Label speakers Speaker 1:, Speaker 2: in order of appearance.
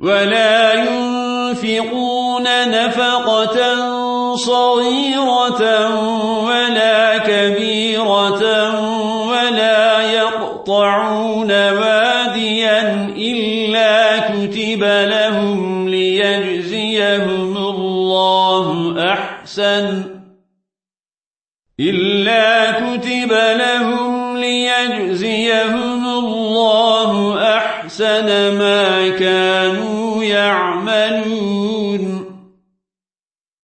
Speaker 1: ولا ينفقون نفقة صغيرة ولا كبيرة ولا يقطعون واديا إلا كتب لهم ليجزيهم الله أحسن. إلا كتب لهم ليجزيهم الله أحسن ما كانوا يعملون.